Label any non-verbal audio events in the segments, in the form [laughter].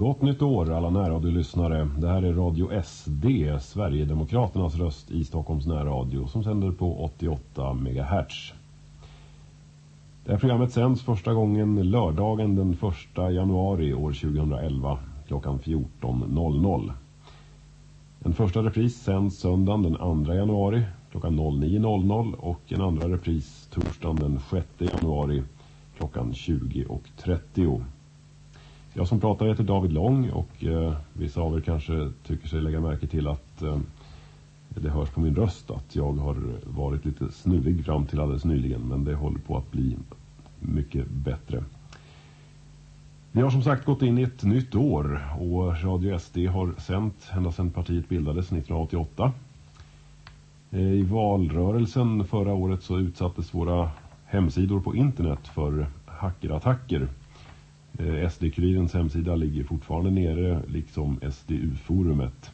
Gott nytt år alla närradiolyssnare. Det här är Radio SD, Sverigedemokraternas röst i Stockholms närradio som sänder på 88 MHz. Det här programmet sänds första gången lördagen den 1 januari år 2011 klockan 14.00. En första repris sänds söndagen den 2 januari klockan 09.00 och en andra repris torsdagen den 6 januari klockan 20.30. Jag som pratar heter David Lång och eh, vissa av er kanske tycker sig lägga märke till att eh, det hörs på min röst att jag har varit lite snuvig fram till alldeles nyligen men det håller på att bli mycket bättre. Vi har som sagt gått in i ett nytt år och Radio SD har sänt ända sedan partiet bildades 1988. Eh, I valrörelsen förra året så utsattes våra hemsidor på internet för hackerattacker. Eh, SD-kurirens hemsida ligger fortfarande nere liksom SDU-forumet.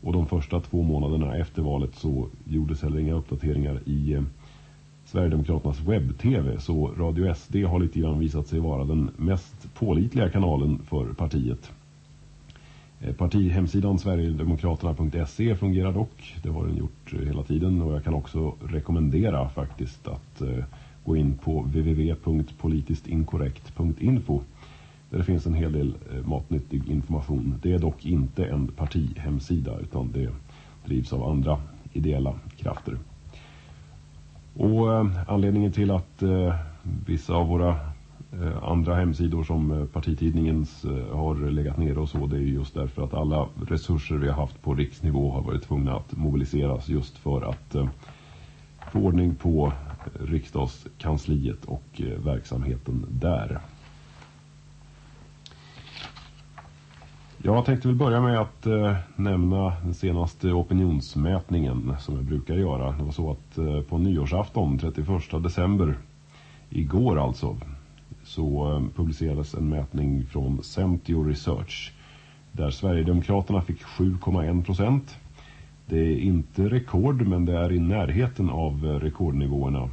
Och de första två månaderna efter valet så gjordes heller inga uppdateringar i eh, Sverigedemokraternas webb-tv. Så Radio SD har lite grann visat sig vara den mest pålitliga kanalen för partiet. Eh, partihemsidan Sverigedemokraterna.se fungerar dock. Det har den gjort hela tiden och jag kan också rekommendera faktiskt att gå in på www.politistinkorrekt.info där det finns en hel del eh, matnyttig information. Det är dock inte en partihemsida utan det drivs av andra ideella krafter. Och eh, anledningen till att eh, vissa av våra andra hemsidor som partitidningens har legat nere och så det är just därför att alla resurser vi har haft på riksnivå har varit tvungna att mobiliseras just för att få ordning på riksdagskansliet och verksamheten där. Jag tänkte väl börja med att eh, nämna den senaste opinionsmätningen som jag brukar göra. Det var så att eh, på nyårsafton, 31 december, igår alltså, så eh, publicerades en mätning från Centio Research där Sverigedemokraterna fick 7,1 procent. Det är inte rekord men det är i närheten av eh, rekordnivåerna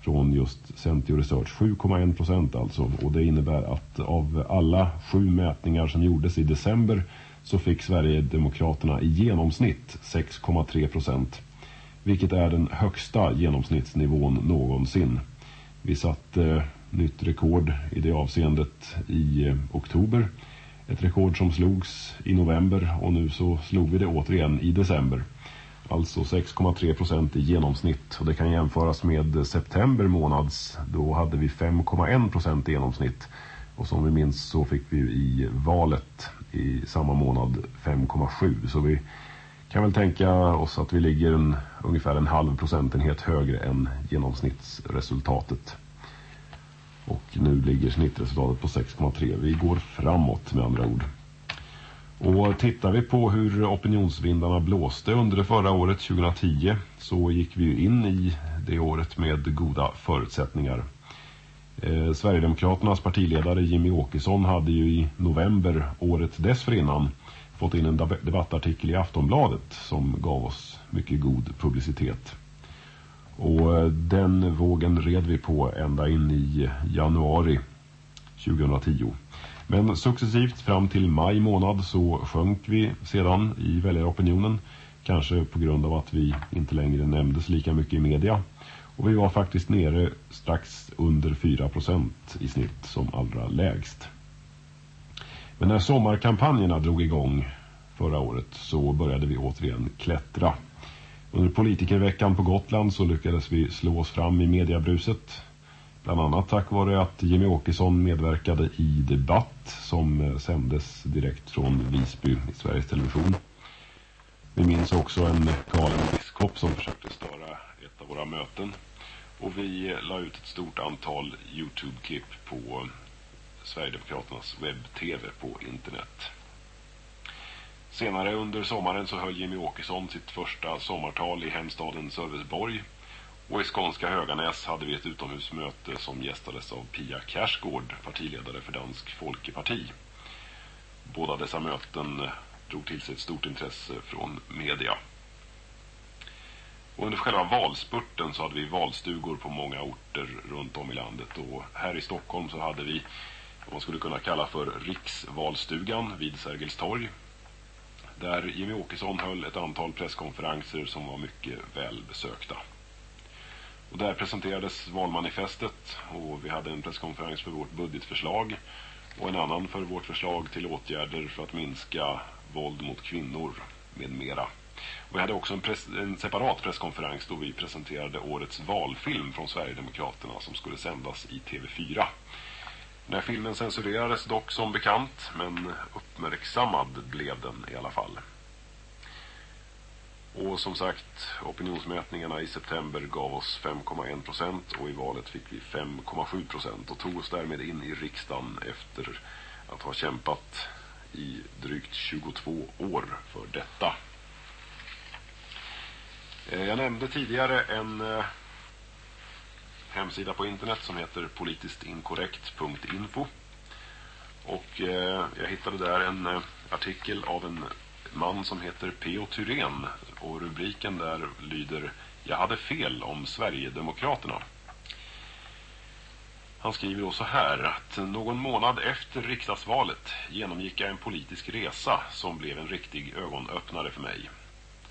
från just Centio Research. 7,1 procent alltså. Och det innebär att av alla sju mätningar som gjordes i december så fick Sverigedemokraterna i genomsnitt 6,3 procent. Vilket är den högsta genomsnittsnivån någonsin. Vi satte eh, nytt rekord i det avseendet i eh, oktober. Ett rekord som slogs i november och nu så slog vi det återigen i december. Alltså 6,3 procent i genomsnitt. Och det kan jämföras med september månads. Då hade vi 5,1 procent i genomsnitt. Och som vi minns så fick vi i valet i samma månad 5,7. Så vi kan väl tänka oss att vi ligger en, ungefär en halv procentenhet högre än genomsnittsresultatet. Och nu ligger snittresultatet på 6,3. Vi går framåt med andra ord. Och tittar vi på hur opinionsvindarna blåste under det förra året 2010 så gick vi in i det året med goda förutsättningar. Eh, Sverigedemokraternas partiledare Jimmy Åkesson hade ju i november året dessförinnan fått in en debattartikel i Aftonbladet som gav oss mycket god publicitet. Och eh, den vågen red vi på ända in i januari 2010. Men successivt fram till maj månad så sjönk vi sedan i väljaropinionen. Kanske på grund av att vi inte längre nämndes lika mycket i media. Och vi var faktiskt nere strax under 4% i snitt som allra lägst. Men när sommarkampanjerna drog igång förra året så började vi återigen klättra. Under politikerveckan på Gotland så lyckades vi slå oss fram i mediabruset. Bland annat tack vare att Jimmy Åkesson medverkade i debatt som eh, sändes direkt från Visby i Sveriges Television. Vi minns också en galen biskop som försökte störa ett av våra möten. Och vi eh, la ut ett stort antal Youtube-klipp på eh, Sverigedemokraternas webb-tv på internet. Senare under sommaren så höll Jimmy Åkesson sitt första sommartal i hemstaden Sölvesborg- och i skånska Höganäs hade vi ett utomhusmöte som gästades av Pia Kersgård, partiledare för Dansk Folkeparti. Båda dessa möten drog till sig ett stort intresse från media. Och under själva valspurten så hade vi valstugor på många orter runt om i landet. Och här i Stockholm så hade vi vad man skulle kunna kalla för Riksvalstugan vid Sergels torg. Där Jimmy Åkesson höll ett antal presskonferenser som var mycket väl besökta. Och där presenterades valmanifestet och vi hade en presskonferens för vårt budgetförslag och en annan för vårt förslag till åtgärder för att minska våld mot kvinnor med mera. Och vi hade också en, press, en separat presskonferens då vi presenterade årets valfilm från Sverigedemokraterna som skulle sändas i TV4. Den här filmen censurerades dock som bekant men uppmärksammad blev den i alla fall. Och som sagt, opinionsmätningarna i september gav oss 5,1 procent och i valet fick vi 5,7 procent och tog oss därmed in i riksdagen efter att ha kämpat i drygt 22 år för detta. Eh, jag nämnde tidigare en eh, hemsida på internet som heter politistinkorrekt.info och eh, jag hittade där en artikel av en man som heter P.O. Tyrén och rubriken där lyder Jag hade fel om Sverigedemokraterna. Han skriver då så här att någon månad efter riksdagsvalet genomgick jag en politisk resa som blev en riktig ögonöppnare för mig.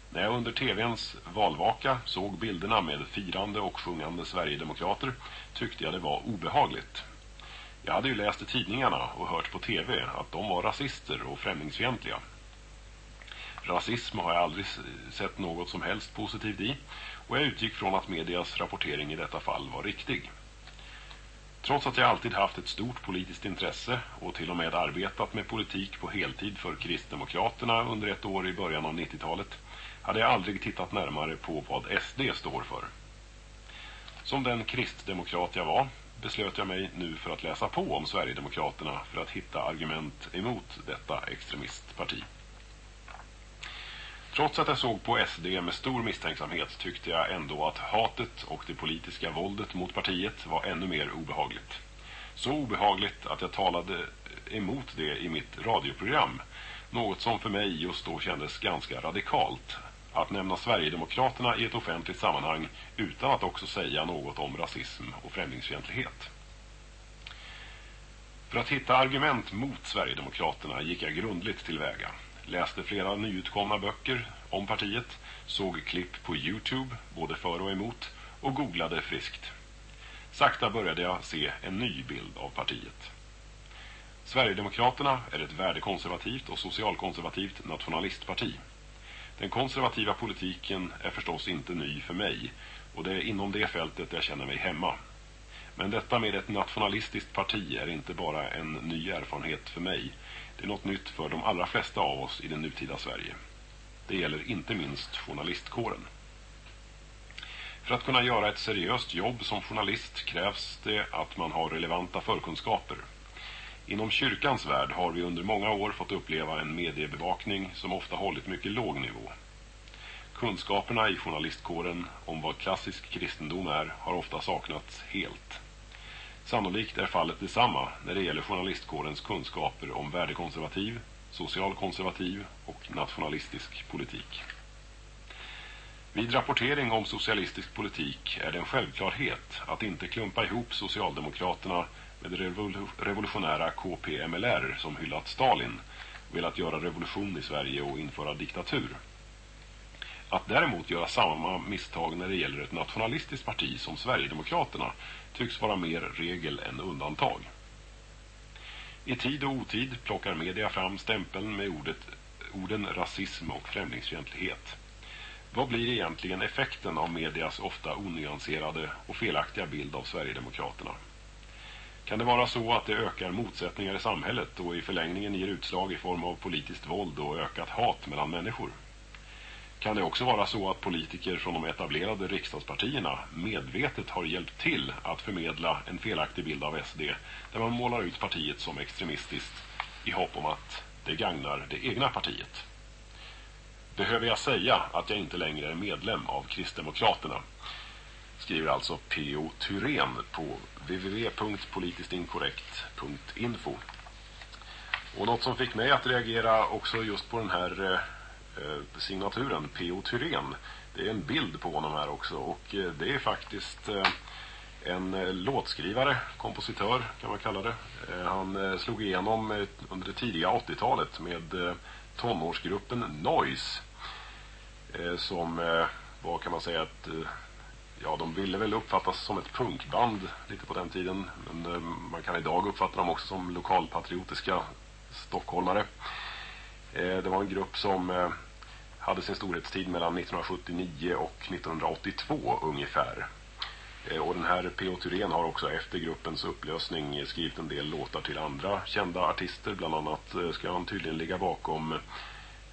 När jag under tvns valvaka såg bilderna med firande och sjungande Sverigedemokrater tyckte jag det var obehagligt. Jag hade ju läst i tidningarna och hört på tv att de var rasister och främlingsfientliga. Rasism har jag aldrig sett något som helst positivt i och jag utgick från att medias rapportering i detta fall var riktig. Trots att jag alltid haft ett stort politiskt intresse och till och med arbetat med politik på heltid för Kristdemokraterna under ett år i början av 90-talet hade jag aldrig tittat närmare på vad SD står för. Som den kristdemokrat jag var beslöt jag mig nu för att läsa på om Sverigedemokraterna för att hitta argument emot detta extremistparti. Trots att jag såg på SD med stor misstänksamhet tyckte jag ändå att hatet och det politiska våldet mot partiet var ännu mer obehagligt. Så obehagligt att jag talade emot det i mitt radioprogram. Något som för mig just då kändes ganska radikalt. Att nämna Sverigedemokraterna i ett offentligt sammanhang utan att också säga något om rasism och främlingsfientlighet. För att hitta argument mot Sverigedemokraterna gick jag grundligt tillväga läste flera nyutkomna böcker om partiet, såg klipp på Youtube, både för och emot, och googlade friskt. Sakta började jag se en ny bild av partiet. Sverigedemokraterna är ett värdekonservativt och socialkonservativt nationalistparti. Den konservativa politiken är förstås inte ny för mig och det är inom det fältet jag känner mig hemma. Men detta med ett nationalistiskt parti är inte bara en ny erfarenhet för mig är något nytt för de allra flesta av oss i den nutida Sverige. Det gäller inte minst journalistkåren. För att kunna göra ett seriöst jobb som journalist krävs det att man har relevanta förkunskaper. Inom kyrkans värld har vi under många år fått uppleva en mediebevakning som ofta hållit mycket låg nivå. Kunskaperna i journalistkåren om vad klassisk kristendom är har ofta saknats helt. Sannolikt är fallet detsamma när det gäller journalistkårens kunskaper om värdekonservativ, socialkonservativ och nationalistisk politik. Vid rapportering om socialistisk politik är det en självklarhet att inte klumpa ihop Socialdemokraterna med det revolutionära KPMLR som hyllat Stalin velat göra revolution i Sverige och införa diktatur. Att däremot göra samma misstag när det gäller ett nationalistiskt parti som Sverigedemokraterna tycks vara mer regel än undantag. I tid och otid plockar media fram stämpeln med ordet, orden rasism och främlingsfientlighet. Vad blir egentligen effekten av medias ofta onyanserade och felaktiga bild av Sverigedemokraterna? Kan det vara så att det ökar motsättningar i samhället och i förlängningen ger utslag i form av politiskt våld och ökat hat mellan människor? Kan det också vara så att politiker från de etablerade riksdagspartierna medvetet har hjälpt till att förmedla en felaktig bild av SD där man målar ut partiet som extremistiskt i hopp om att det gagnar det egna partiet. Behöver jag säga att jag inte längre är medlem av Kristdemokraterna? Skriver alltså P.O. Tyrén på www.politistinkorrekt.info. Och något som fick mig att reagera också just på den här eh, Eh, signaturen P.O. Tyrén. Det är en bild på honom här också och eh, det är faktiskt eh, En låtskrivare, kompositör kan man kalla det. Han slog igenom under det tidiga 80-talet med tonårsgruppen Noise. Som var kan man säga att ja, de ville väl uppfattas som ett punkband lite på den tiden. Men man kan idag uppfatta dem också som lokalpatriotiska stockholmare. det var en grupp som hade sin storhetstid mellan 1979 och 1982 ungefär. Eh, och den här P.O. Thyrén har också efter gruppens upplösning skrivit en del låtar till andra kända artister. Bland annat eh, ska han tydligen ligga bakom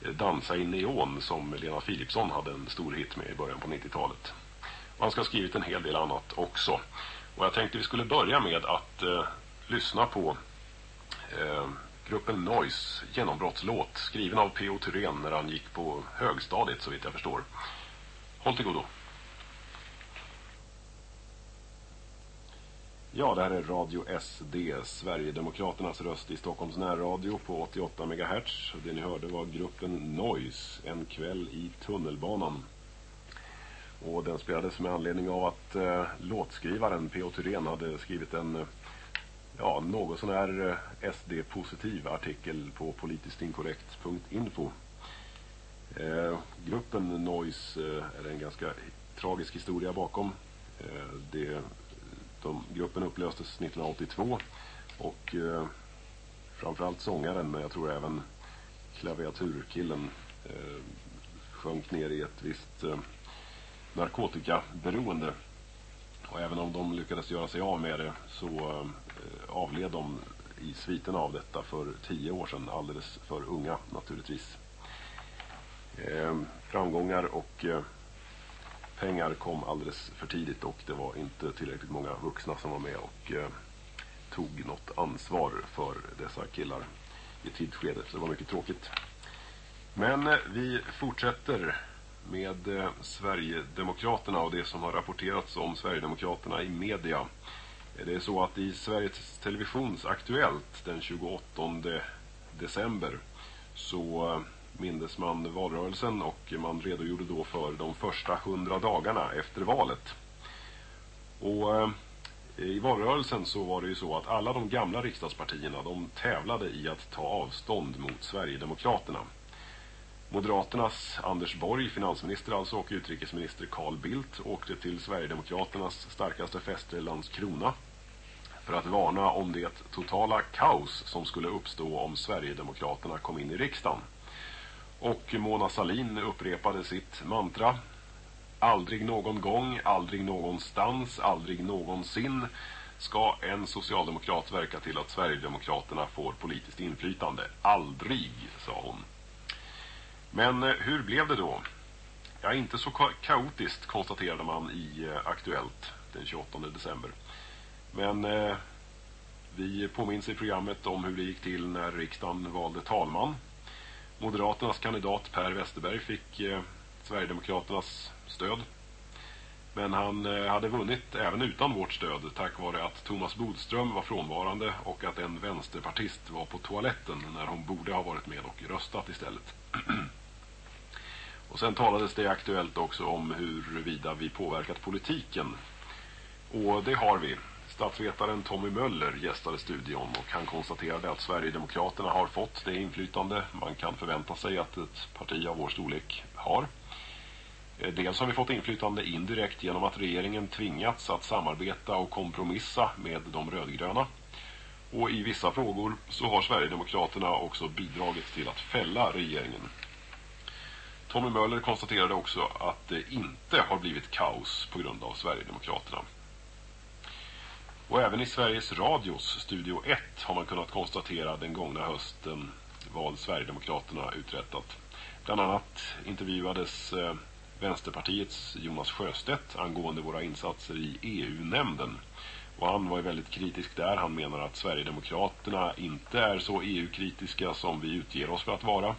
eh, Dansa i neon som Lena Philipsson hade en stor hit med i början på 90-talet. Och han ska ha skrivit en hel del annat också. Och jag tänkte vi skulle börja med att eh, lyssna på eh, gruppen Noise genombrottslåt skriven av P.O. Thyrén när han gick på högstadiet så vitt jag förstår. Håll till godo. Ja, det här är Radio SD, Sverigedemokraternas röst i Stockholms närradio på 88 MHz. Det ni hörde var gruppen Noise, en kväll i tunnelbanan. Och den spelades med anledning av att eh, låtskrivaren P.O. Thyrén hade skrivit en eh, ja, något sån här eh, SD-positiv artikel på politisktinkorrekt.info Eh, gruppen Noise eh, är en ganska tragisk historia bakom. Eh, det de, gruppen upplöstes 1982 och eh, framförallt sångaren men jag tror även klaviaturkillen eh, sjönk ner i ett visst eh, narkotikaberoende. Och även om de lyckades göra sig av med det så eh, avled de i sviten av detta för tio år sedan, alldeles för unga naturligtvis. Eh, framgångar och eh, pengar kom alldeles för tidigt och det var inte tillräckligt många vuxna som var med och tog något ansvar för dessa killar i tidsskedet. Så det var mycket tråkigt. Men vi fortsätter med eh, Sverigedemokraterna och det som har rapporterats om Sverigedemokraterna i media. Eh, det är så att i Sveriges Televisions Aktuellt den 28 december så eh, mindes man valrörelsen och man redogjorde då för de första hundra dagarna efter valet. Och i valrörelsen så var det ju så att alla de gamla riksdagspartierna de tävlade i att ta avstånd mot Sverigedemokraterna. Moderaternas Anders Borg, finansminister alltså, och utrikesminister Carl Bildt åkte till Sverigedemokraternas starkaste fäste Landskrona för att varna om det totala kaos som skulle uppstå om Sverigedemokraterna kom in i riksdagen. Och Mona Salin upprepade sitt mantra. Aldrig någon gång, aldrig någonstans, aldrig någonsin ska en socialdemokrat verka till att Sverigedemokraterna får politiskt inflytande. Aldrig, sa hon. Men eh, hur blev det då? Ja, inte så ka kaotiskt konstaterade man i eh, Aktuellt den 28 december. Men eh, vi påminns i programmet om hur det gick till när riksdagen valde talman. Moderaternas kandidat Per Westerberg fick eh, Sverigedemokraternas stöd. Men han eh, hade vunnit även utan vårt stöd tack vare att Thomas Bodström var frånvarande och att en vänsterpartist var på toaletten när hon borde ha varit med och röstat istället. [clears throat] och sen talades det aktuellt också om huruvida vi påverkat politiken. Och det har vi. Statsvetaren Tommy Möller gästade studion och han konstaterade att Sverigedemokraterna har fått det inflytande man kan förvänta sig att ett parti av vår storlek har. Eh, dels har vi fått inflytande indirekt genom att regeringen tvingats att samarbeta och kompromissa med de rödgröna. Och i vissa frågor så har Sverigedemokraterna också bidragit till att fälla regeringen. Tommy Möller konstaterade också att det inte har blivit kaos på grund av Sverigedemokraterna. Och även i Sveriges Radios Studio 1 har man kunnat konstatera den gångna hösten vad Sverigedemokraterna uträttat. Bland annat intervjuades eh, Vänsterpartiets Jonas Sjöstedt angående våra insatser i EU-nämnden. Och han var ju väldigt kritisk där. Han menar att Sverigedemokraterna inte är så EU-kritiska som vi utger oss för att vara.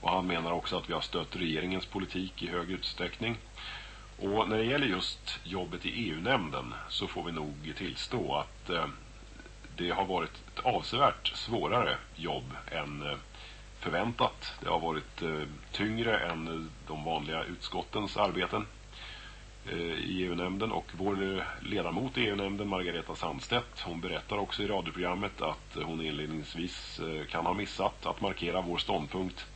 Och han menar också att vi har stött regeringens politik i hög utsträckning. Och när det gäller just jobbet i EU-nämnden så får vi nog tillstå att eh, det har varit ett avsevärt svårare jobb än eh, förväntat. Det har varit eh, tyngre än de vanliga utskottens arbeten. i EU-nämnden och vår ledamot i EU-nämnden Margareta Sandstedt hon berättar också i radioprogrammet att hon inledningsvis kan ha missat att markera vår ståndpunkt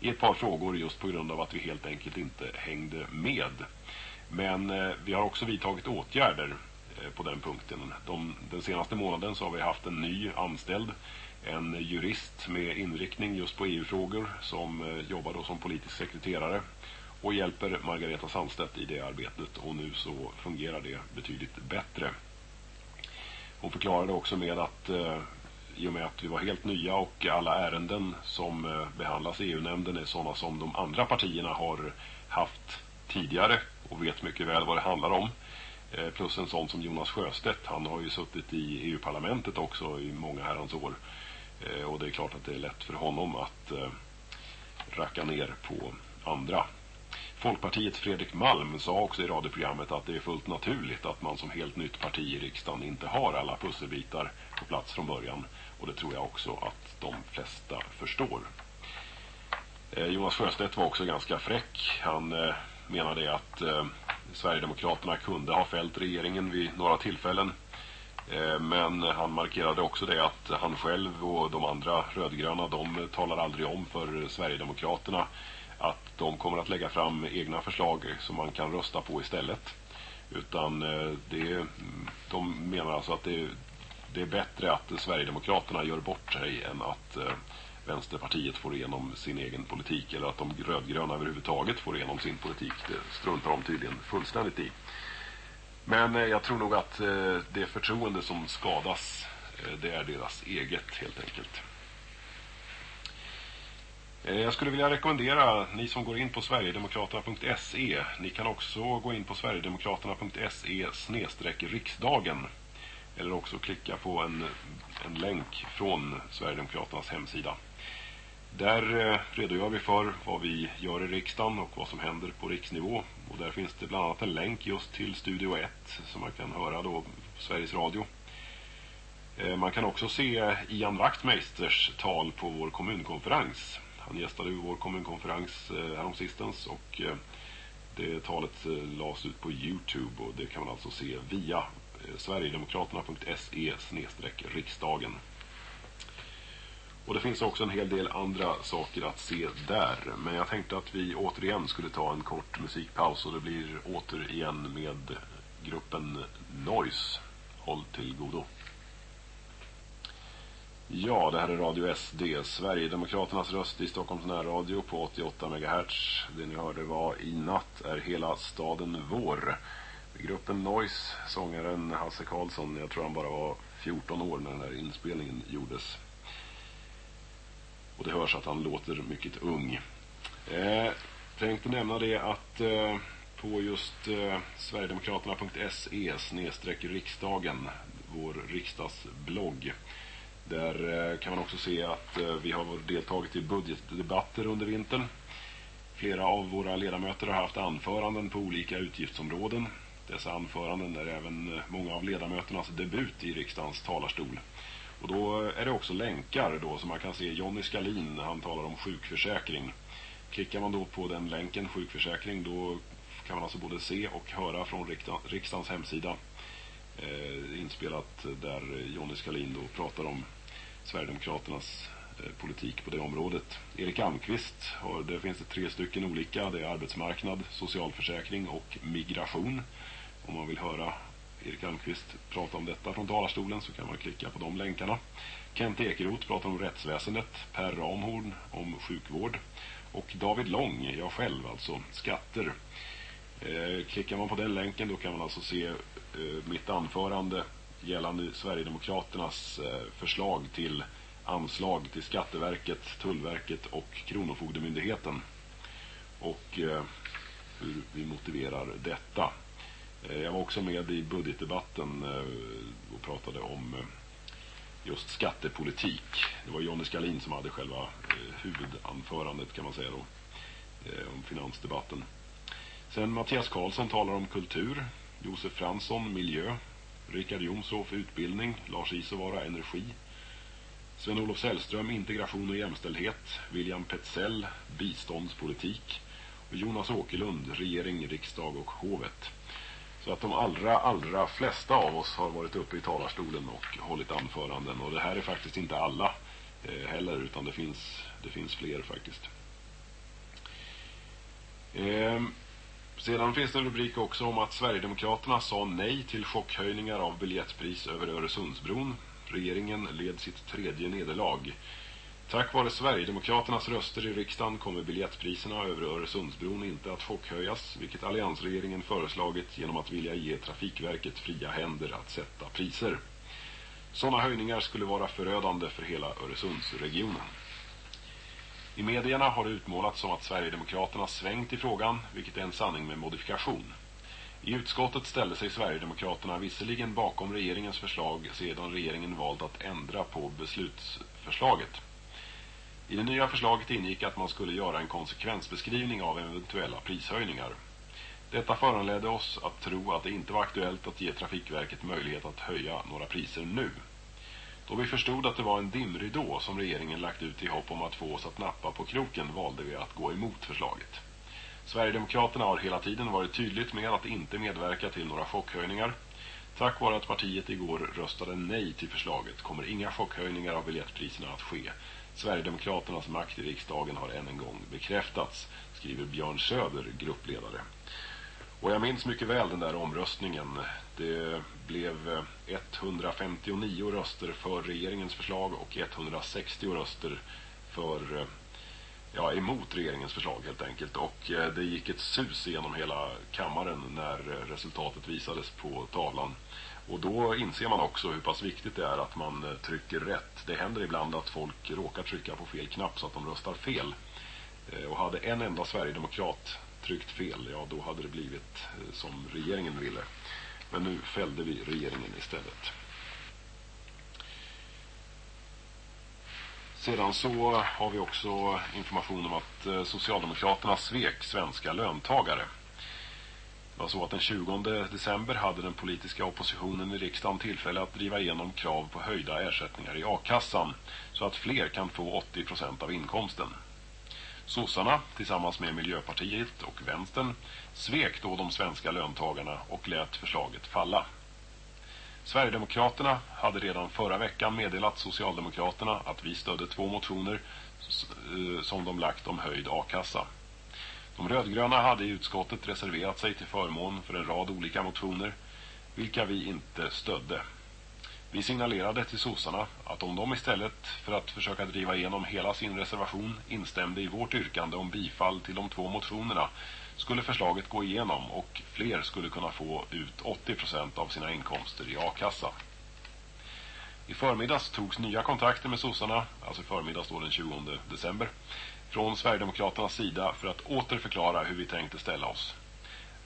i ett par frågor just på grund av att vi helt enkelt inte hängde med. Men eh, vi har också vidtagit åtgärder eh, på den punkten. De, den senaste månaden så har vi haft en ny anställd, en jurist med inriktning just på EU-frågor som eh, jobbar då som politisk sekreterare och hjälper Margareta Sandstedt i det arbetet och nu så fungerar det betydligt bättre. Hon förklarade också med att eh, i och med att vi var helt nya och alla ärenden som eh, behandlas i EU-nämnden är sådana som de andra partierna har haft tidigare och vet mycket väl vad det handlar om. Eh, plus en sån som Jonas Sjöstedt, han har ju suttit i EU-parlamentet också i många herrans år. Eh, och det är klart att det är lätt för honom att racka ner på andra. Folkpartiets Fredrik Malm sa också i radioprogrammet att det är fullt naturligt att man som helt nytt parti i riksdagen inte har alla pusselbitar på plats från början. Och det tror jag också att de flesta förstår. Eh, Jonas Sjöstedt var också ganska fräck. Han eh, menade att eh, Sverigedemokraterna kunde ha fällt regeringen vid några tillfällen. Eh, men han markerade också det att han själv och de andra rödgröna de talar aldrig om för Sverigedemokraterna att de kommer att lägga fram egna förslag som man kan rösta på istället. Utan eh, det, de menar alltså att det, det är bättre att Sverigedemokraterna gör bort sig än att eh, Vänsterpartiet får igenom sin egen politik eller att de rödgröna överhuvudtaget får igenom sin politik. Det struntar de tydligen fullständigt i. Men eh, jag tror nog att eh, det förtroende som skadas eh, det är deras eget helt enkelt. Eh, jag skulle vilja rekommendera ni som går in på sverigedemokraterna.se. Ni kan också gå in på sverigedemokraterna.se snedstreck riksdagen. Eller också klicka på en, en länk från Sverigedemokraternas hemsida. Där eh, redogör vi för vad vi gör i riksdagen och vad som händer på riksnivå. Och där finns det bland annat en länk just till Studio 1 som man kan höra då på Sveriges Radio. Eh, man kan också se Ian Wachtmeisters tal på vår kommunkonferens. Han gästade vår kommunkonferens eh, häromsistens och eh, det talet eh, lades ut på Youtube och det kan man alltså se via sverigedemokraterna.se riksdagen. Och det finns också en hel del andra saker att se där. Men jag tänkte att vi återigen skulle ta en kort musikpaus och det blir återigen med gruppen Noise. Håll till godo. Ja, det här är Radio SD, Sverigedemokraternas röst i Stockholms närradio på 88 MHz. Det ni hörde var I natt är hela staden vår. Gruppen Noise, sångaren Hasse Karlsson, jag tror han bara var 14 år när den här inspelningen gjordes. Och det hörs att han låter mycket ung. Eh, tänkte nämna det att eh, på just eh, sverigedemokraterna.se snedstreck riksdagen, vår riksdagsblogg. Där eh, kan man också se att eh, vi har deltagit i budgetdebatter under vintern. Flera av våra ledamöter har haft anföranden på olika utgiftsområden. Dessa anföranden är även eh, många av ledamöternas debut i riksdagens talarstol. Och då eh, är det också länkar då som man kan se Jonny Skalin han talar om sjukförsäkring. Klickar man då på den länken sjukförsäkring då kan man alltså både se och höra från riksdagens hemsida eh, inspelat där Jonny Skalin då pratar om Sverigedemokraternas eh, politik på det området. Erik Almqvist, har, där finns det tre stycken olika. Det är arbetsmarknad, socialförsäkring och migration. Om man vill höra Erik Almqvist prata om detta från talarstolen så kan man klicka på de länkarna. Kent Ekeroth pratar om rättsväsendet, Per Ramhorn om sjukvård och David Lång, jag själv alltså, skatter. Eh, klickar man på den länken då kan man alltså se eh, mitt anförande gällande Sverigedemokraternas eh, förslag till anslag till Skatteverket, Tullverket och Kronofogdemyndigheten. Och eh, hur vi motiverar detta. Eh, jag var också med i budgetdebatten eh, och pratade om eh, just skattepolitik. Det var Johnny Skalin som hade själva huvudanförandet kan man säga då om finansdebatten. Sen Mattias Karlsson talar om kultur, Josef Fransson miljö, Richard Jomshof utbildning, Lars Isovara energi, Sven-Olof Sällström integration och jämställdhet, William Petzell biståndspolitik och Jonas Åkerlund, regering, riksdag och hovet. Så att de allra, allra flesta av oss har varit uppe i talarstolen och hållit anföranden. Och det här är faktiskt inte alla eh, heller utan det finns, det finns fler faktiskt. Eh, sedan finns det en rubrik också om att Sverigedemokraterna sa nej till chockhöjningar av biljettpris över Öresundsbron. Regeringen led sitt tredje nederlag. Tack vare Sverigedemokraternas röster i riksdagen kommer biljettpriserna över Öresundsbron inte att chockhöjas, vilket alliansregeringen föreslagit genom att vilja ge Trafikverket fria händer att sätta priser. Sådana höjningar skulle vara förödande för hela Öresundsregionen. I medierna har det utmålats som att Sverigedemokraterna svängt i frågan, vilket är en sanning med modifikation. I utskottet ställde sig Sverigedemokraterna visserligen bakom regeringens förslag sedan regeringen valt att ändra på beslutsförslaget. I det nya förslaget ingick att man skulle göra en konsekvensbeskrivning av eventuella prishöjningar. Detta föranledde oss att tro att det inte var aktuellt att ge Trafikverket möjlighet att höja några priser nu. Då vi förstod att det var en dimridå som regeringen lagt ut i hopp om att få oss att nappa på kroken valde vi att gå emot förslaget. Sverigedemokraterna har hela tiden varit tydligt med att inte medverka till några chockhöjningar. Tack vare att partiet igår röstade nej till förslaget kommer inga chockhöjningar av biljettpriserna att ske. Sverigedemokraternas makt i riksdagen har än en gång bekräftats, skriver Björn Söder, gruppledare. Och jag minns mycket väl den där omröstningen. Det blev eh, 159 röster för regeringens förslag och 160 röster för eh, ja, emot regeringens förslag helt enkelt. Och eh, det gick ett sus genom hela kammaren när resultatet visades på tavlan. Och då inser man också hur pass viktigt det är att man eh, trycker rätt. Det händer ibland att folk råkar trycka på fel knapp så att de röstar fel. Eh, och hade en enda Sverigedemokrat tryckt fel, ja då hade det blivit eh, som regeringen ville. Men nu fällde vi regeringen istället. Sedan så har vi också information om att Socialdemokraterna svek svenska löntagare. Det var så att den 20 december hade den politiska oppositionen i riksdagen tillfälle att driva igenom krav på höjda ersättningar i a-kassan så att fler kan få 80% av inkomsten. Sossarna tillsammans med Miljöpartiet och Vänstern svek då de svenska löntagarna och lät förslaget falla. Sverigedemokraterna hade redan förra veckan meddelat Socialdemokraterna att vi stödde två motioner eh, som de lagt om höjd a-kassa. De rödgröna hade i utskottet reserverat sig till förmån för en rad olika motioner, vilka vi inte stödde. Vi signalerade till sossarna att om de istället för att försöka driva igenom hela sin reservation instämde i vårt yrkande om bifall till de två motionerna skulle förslaget gå igenom och fler skulle kunna få ut 80% av sina inkomster i a-kassa. I förmiddags togs nya kontakter med sossarna, alltså förmiddags då den 20 december, från Sverigedemokraternas sida för att åter förklara hur vi tänkte ställa oss.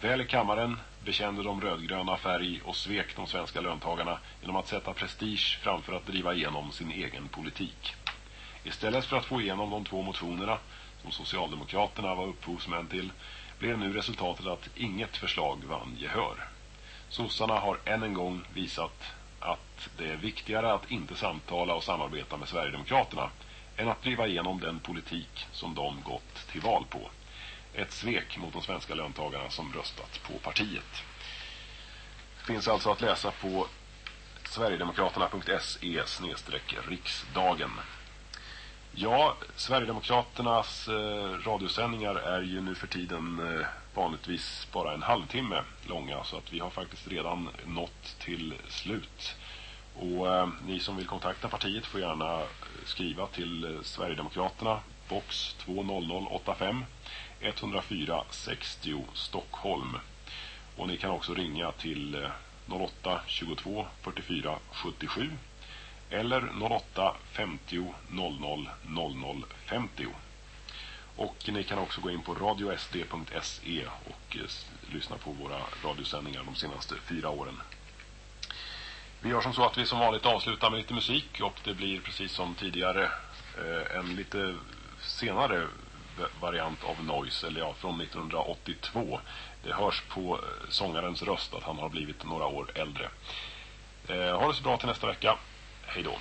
Väl i kammaren bekände de rödgröna färg och svek de svenska löntagarna genom att sätta prestige framför att driva igenom sin egen politik. Istället för att få igenom de två motionerna, som Socialdemokraterna var upphovsmän till, blev nu resultatet att inget förslag vann gehör. Sossarna har än en gång visat att det är viktigare att inte samtala och samarbeta med Sverigedemokraterna än att driva igenom den politik som de gått till val på. Ett svek mot de svenska löntagarna som röstat på partiet. Finns alltså att läsa på sverigedemokraterna.se riksdagen. Ja, Sverigedemokraternas eh, radiosändningar är ju nu för tiden eh, vanligtvis bara en halvtimme långa så att vi har faktiskt redan nått till slut. Och eh, ni som vill kontakta partiet får gärna skriva till eh, Sverigedemokraterna box 20085 104 60 Stockholm. Och ni kan också ringa till 08 22 44 77 eller 08 50 00 00 50. Och ni kan också gå in på radiosd.se och eh, lyssna på våra radiosändningar de senaste fyra åren. Vi gör som så att vi som vanligt avslutar med lite musik och det blir precis som tidigare eh, en lite senare variant av Noise, eller ja, från 1982. Det hörs på eh, sångarens röst att han har blivit några år äldre. Eh, ha det så bra till nästa vecka. Hej då.